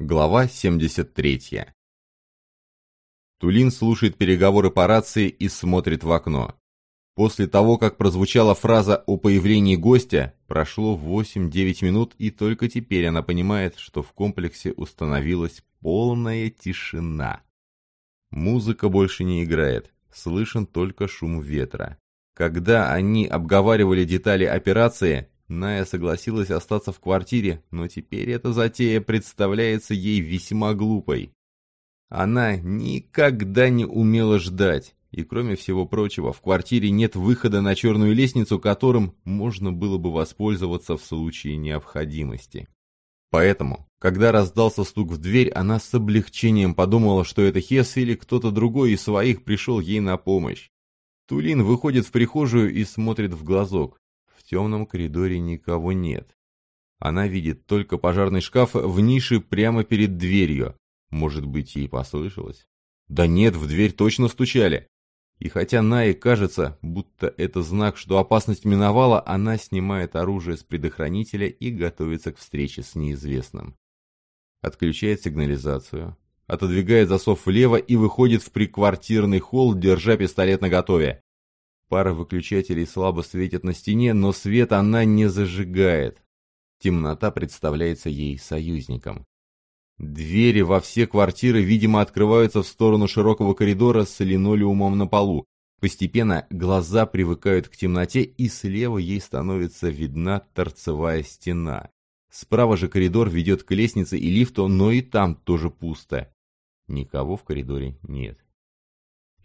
Глава 73. Тулин слушает переговоры по рации и смотрит в окно. После того, как прозвучала фраза о появлении гостя, прошло 8-9 минут, и только теперь она понимает, что в комплексе установилась полная тишина. Музыка больше не играет, слышен только шум ветра. Когда они обговаривали детали операции, Ная согласилась остаться в квартире, но теперь эта затея представляется ей весьма глупой. Она никогда не умела ждать, и кроме всего прочего, в квартире нет выхода на черную лестницу, которым можно было бы воспользоваться в случае необходимости. Поэтому, когда раздался стук в дверь, она с облегчением подумала, что это Хес или кто-то другой из своих пришел ей на помощь. Тулин выходит в прихожую и смотрит в глазок темном коридоре никого нет. Она видит только пожарный шкаф в нише прямо перед дверью. Может быть, ей послышалось? Да нет, в дверь точно стучали. И хотя Нае кажется, будто это знак, что опасность миновала, она снимает оружие с предохранителя и готовится к встрече с неизвестным. Отключает сигнализацию, отодвигает засов влево и выходит в приквартирный холл, держа пистолет наготове. Пара выключателей слабо светит на стене, но свет она не зажигает. Темнота представляется ей союзником. Двери во все квартиры, видимо, открываются в сторону широкого коридора с линолеумом на полу. Постепенно глаза привыкают к темноте, и слева ей становится видна торцевая стена. Справа же коридор ведет к лестнице и лифту, но и там тоже пусто. Никого в коридоре нет.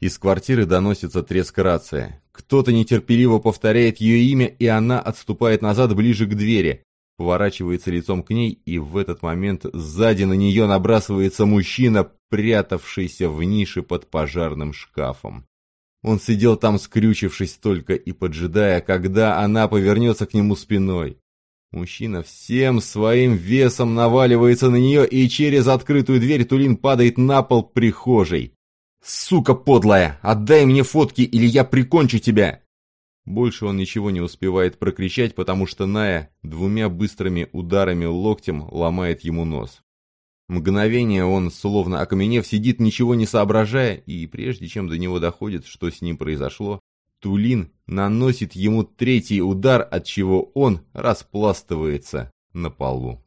Из квартиры доносится треск рации. Кто-то нетерпеливо повторяет ее имя, и она отступает назад ближе к двери. Поворачивается лицом к ней, и в этот момент сзади на нее набрасывается мужчина, прятавшийся в нише под пожарным шкафом. Он сидел там, скрючившись только и поджидая, когда она повернется к нему спиной. Мужчина всем своим весом наваливается на нее, и через открытую дверь Тулин падает на пол прихожей. «Сука подлая! Отдай мне фотки, или я прикончу тебя!» Больше он ничего не успевает прокричать, потому что Ная двумя быстрыми ударами локтем ломает ему нос. Мгновение он, словно окаменев, сидит, ничего не соображая, и прежде чем до него доходит, что с ним произошло, Тулин наносит ему третий удар, от чего он распластывается на полу.